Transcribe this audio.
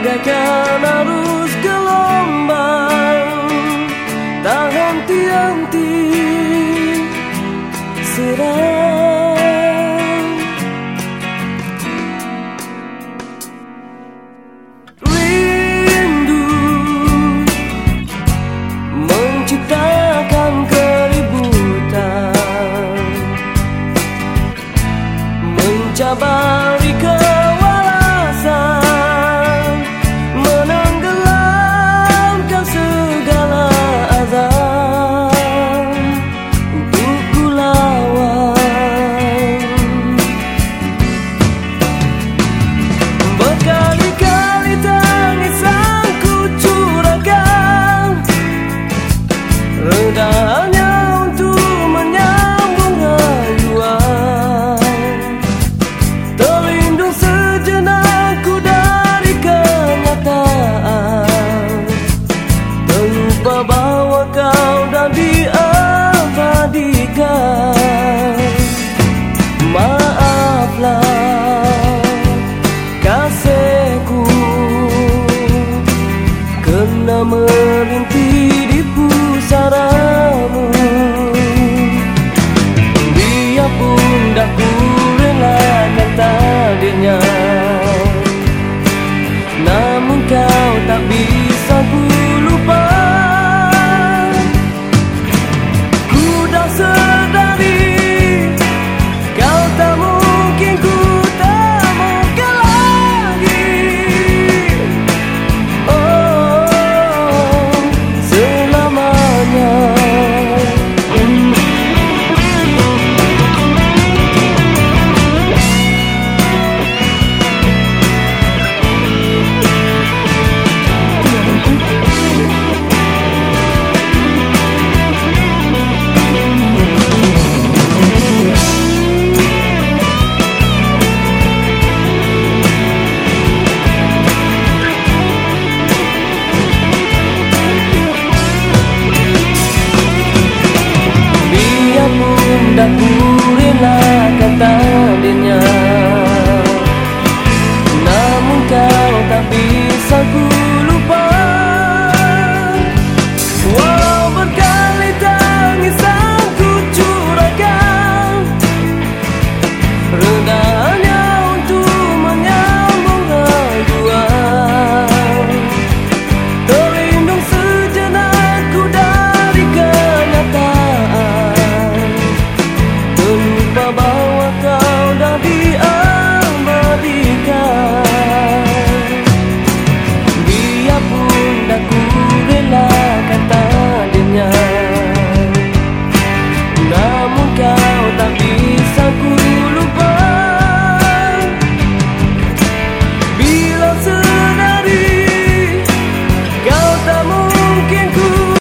bagaikan arus gelombang tak henti-henti serang. rindu menciptakan keributan mencabar mà la cantar